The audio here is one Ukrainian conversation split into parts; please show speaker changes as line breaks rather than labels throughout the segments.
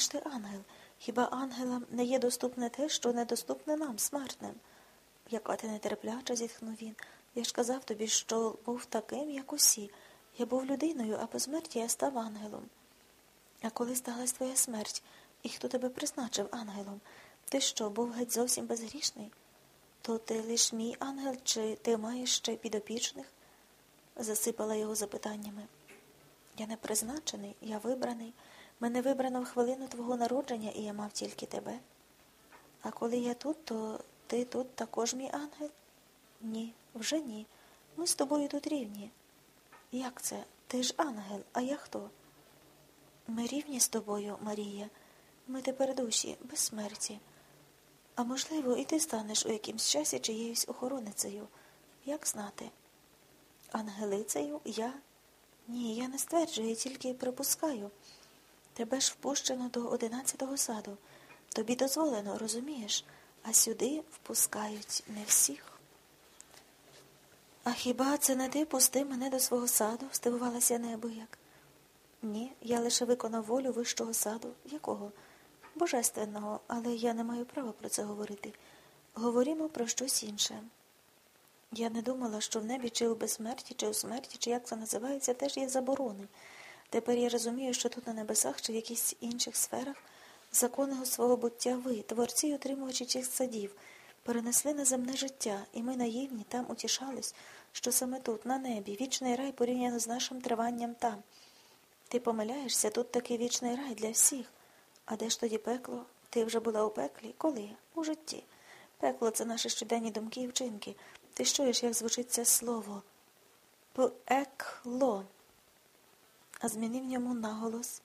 ж ти ангел. Хіба ангелам не є доступне те, що недоступне нам, смертним? Яка ти нетерпляча, зітхнув він. Я ж казав тобі, що був таким, як усі. Я був людиною, а по смерті я став ангелом. А коли сталася твоя смерть, і хто тебе призначив ангелом? Ти що, був геть зовсім безгрішний? То ти лиш мій ангел, чи ти маєш ще підопічних? засипала його запитаннями. Я не призначений, я вибраний. Мене вибрано в хвилину твого народження, і я мав тільки тебе. А коли я тут, то ти тут також мій ангел? Ні, вже ні. Ми з тобою тут рівні. Як це? Ти ж ангел, а я хто? Ми рівні з тобою, Марія. Ми тепер душі, без смерті. А можливо, і ти станеш у якимсь часі чиєюсь охороницею. Як знати? Ангелицею я? Ні, я не стверджую, тільки припускаю. Тебе ж впущено до одинадцятого саду. Тобі дозволено, розумієш, а сюди впускають не всіх. А хіба це не ти пусти мене до свого саду? здивувалася неабияк. Ні, я лише виконав волю вищого саду. Якого? Божественного, але я не маю права про це говорити. Говоримо про щось інше. Я не думала, що в небі чи у безсмерті, чи у смерті, чи як це називається, теж є заборони. Тепер я розумію, що тут на небесах чи в якихось інших сферах законного свого буття ви, творці й отримувачі цих садів, перенесли на земне життя, і ми наївні там утішались, що саме тут, на небі, вічний рай порівняно з нашим триванням там. Ти помиляєшся, тут такий вічний рай для всіх. А де ж тоді пекло? Ти вже була у пеклі? Коли? У житті. Пекло це наші щоденні думки і вчинки. Ти чуєш, як звучить це слово? Пекло. А змінив ньому наголос.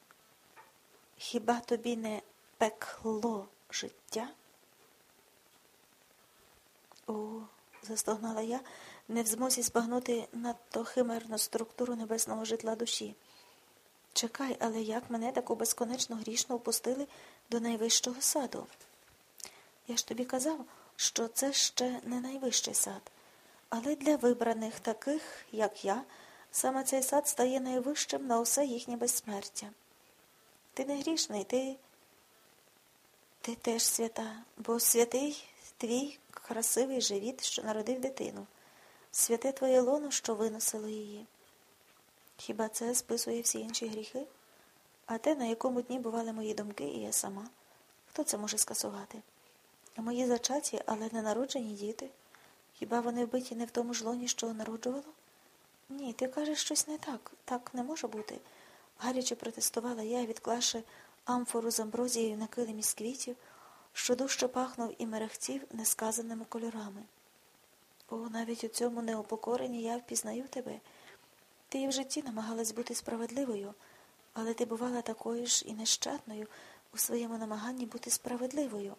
Хіба тобі не пекло життя? О, застогнала я, не в змозі збагнути надто химерну структуру небесного житла душі. Чекай, але як мене таку безконечно грішно впустили до найвищого саду? Я ж тобі казав, що це ще не найвищий сад. Але для вибраних таких, як я, саме цей сад стає найвищим на усе їхнє безсмертя. Ти не грішний, ти ти теж свята, бо святий твій красивий живіт, що народив дитину, святе твоє лоно, що виносило її. Хіба це списує всі інші гріхи? А те, на якому дні бували мої думки, і я сама. Хто це може скасувати? Мої зачаті, але не народжені діти. Хіба вони вбиті не в тому ж лоні, що народжувало? Ні, ти кажеш щось не так. Так не може бути. Гаряче протестувала я, відклавши амфору з амброзією на килимі з квітів, що дужче пахнув і мерехтів несказаними кольорами. О, навіть у цьому неупокоренні я впізнаю тебе. Ти і в житті намагалась бути справедливою, але ти бувала такою ж і нещадною у своєму намаганні бути справедливою.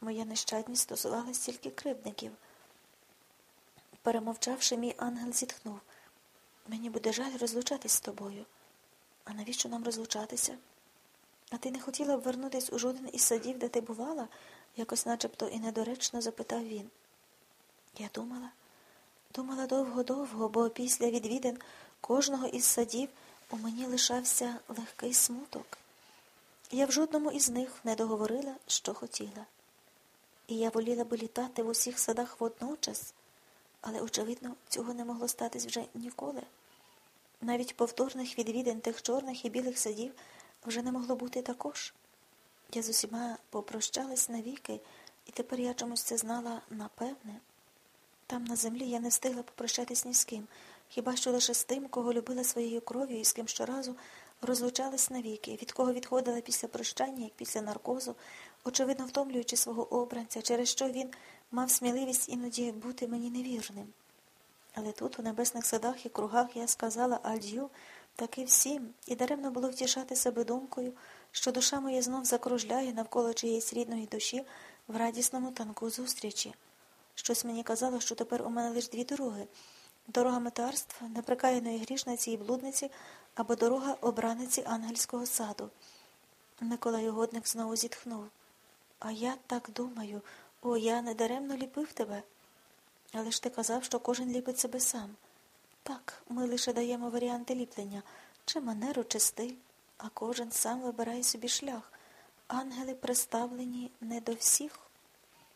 Моя нещадність стосувалась тільки кривдників. Перемовчавши, мій ангел зітхнув. Мені буде жаль розлучатись з тобою. А навіщо нам розлучатися? А ти не хотіла б вернутись у жоден із садів, де ти бувала? якось начебто і недоречно запитав він. Я думала, думала довго-довго, бо після відвідин кожного із садів у мені лишався легкий смуток. Я в жодному із них не договорила, що хотіла. І я воліла би літати в усіх садах водночас але, очевидно, цього не могло статись вже ніколи. Навіть повторних відвідин тих чорних і білих садів вже не могло бути також. Я з усіма попрощалась навіки, і тепер я чомусь це знала напевне. Там на землі я не встигла попрощатись ні з ким, хіба що лише з тим, кого любила своєю кров'ю і з ким щоразу розлучалась навіки, від кого відходила після прощання, як після наркозу, очевидно втомлюючи свого обранця, через що він мав сміливість іноді бути мені невірним. Але тут, у небесних садах і кругах, я сказала Альдю таки всім, і даремно було втішати себе думкою, що душа моя знов закружляє навколо чиєїсь рідної душі в радісному танку зустрічі. Щось мені казало, що тепер у мене лише дві дороги дорога метарства, неприкаяної грішниці і блудниці або дорога обраниці ангельського саду. Миколай Угодник знову зітхнув. А я так думаю, о, я недаремно ліпив тебе. Але ж ти казав, що кожен ліпить себе сам. Так, ми лише даємо варіанти ліплення, чи манеру, чи стиль, а кожен сам вибирає собі шлях. ангели приставлені не до всіх.